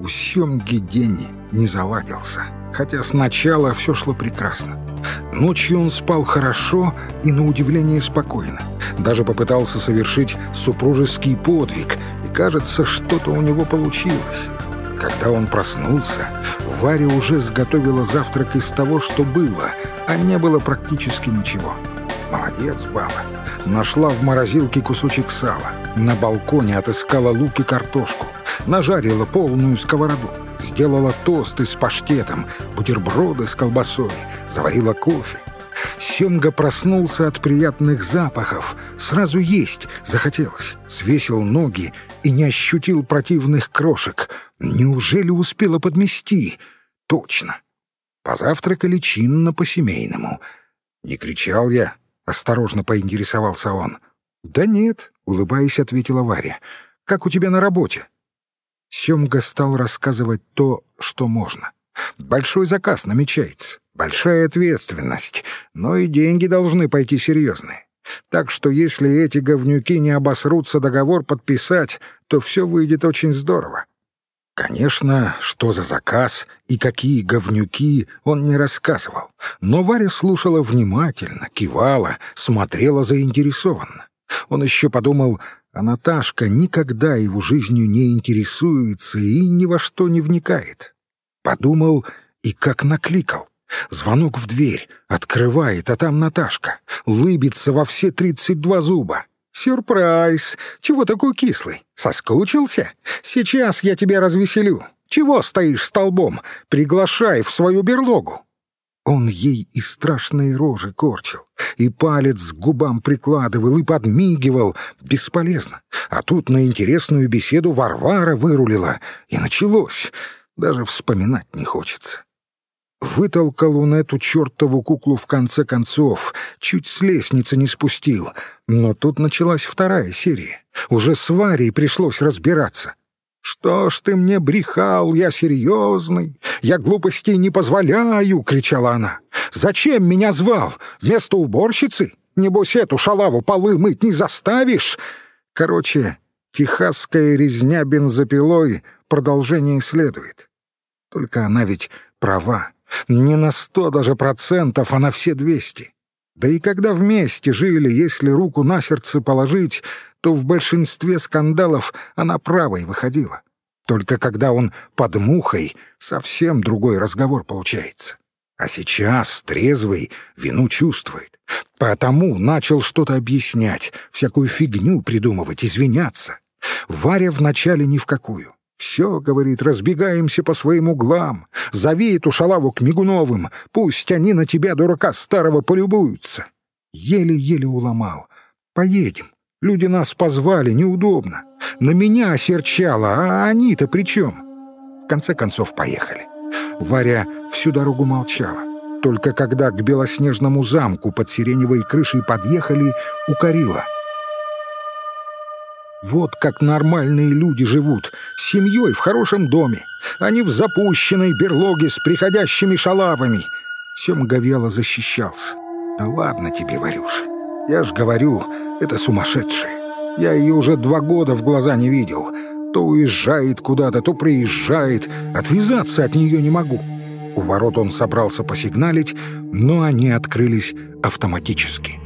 У Семги день не заладился, хотя сначала все шло прекрасно. Ночью он спал хорошо и, на удивление, спокойно. Даже попытался совершить супружеский подвиг, и, кажется, что-то у него получилось. Когда он проснулся, Варя уже сготовила завтрак из того, что было, а не было практически ничего. Молодец, баба. Нашла в морозилке кусочек сала. На балконе отыскала лук и картошку. Нажарила полную сковороду. Сделала тосты с паштетом, бутерброды с колбасой. Заварила кофе. Семга проснулся от приятных запахов. Сразу есть захотелось. Свесил ноги и не ощутил противных крошек. Неужели успела подмести? Точно. Позавтракали чинно по-семейному. Не кричал я, осторожно поинтересовался он. «Да нет», — улыбаясь, ответила Варя. «Как у тебя на работе?» Семга стал рассказывать то, что можно. «Большой заказ намечается, большая ответственность, но и деньги должны пойти серьезные. Так что если эти говнюки не обосрутся договор подписать, то все выйдет очень здорово. Конечно, что за заказ и какие говнюки он не рассказывал, но Варя слушала внимательно, кивала, смотрела заинтересованно. Он еще подумал, а Наташка никогда его жизнью не интересуется и ни во что не вникает. Подумал и как накликал. Звонок в дверь, открывает, а там Наташка, лыбится во все тридцать два зуба. «Сюрприз! Чего такой кислый? Соскучился? Сейчас я тебя развеселю. Чего стоишь столбом? Приглашай в свою берлогу!» Он ей и страшные рожи корчил, и палец к губам прикладывал, и подмигивал. Бесполезно. А тут на интересную беседу Варвара вырулила, и началось. Даже вспоминать не хочется. Вытолкал он эту чертову куклу в конце концов, чуть с лестницы не спустил. Но тут началась вторая серия. Уже с Варей пришлось разбираться. «Что ж ты мне брехал, я серьезный, я глупостей не позволяю!» — кричала она. «Зачем меня звал? Вместо уборщицы? Небось, эту шалаву полы мыть не заставишь!» Короче, техасская резня бензопилой продолжение следует. Только она ведь права. Не на сто даже процентов, а на все двести. Да и когда вместе жили, если руку на сердце положить, то в большинстве скандалов она правой выходила. Только когда он под мухой, совсем другой разговор получается. А сейчас трезвый вину чувствует. Потому начал что-то объяснять, всякую фигню придумывать, извиняться. Варя вначале ни в какую. «Все, — говорит, — разбегаемся по своим углам. Зови эту шалаву к Мигуновым, пусть они на тебя, дурака старого, полюбуются». Еле-еле уломал. «Поедем. Люди нас позвали, неудобно. На меня осерчало, а они-то при чем?» В конце концов, поехали. Варя всю дорогу молчала. Только когда к белоснежному замку под сиреневой крышей подъехали, укорила — вот как нормальные люди живут, с семьей в хорошем доме, а не в запущенной берлоге с приходящими шалавами. Сем говело защищался. Да ладно тебе, Варюша, я ж говорю, это сумасшедшая. Я ее уже два года в глаза не видел. То уезжает куда-то, то приезжает. Отвязаться от нее не могу. У ворот он собрался посигналить, но они открылись автоматически.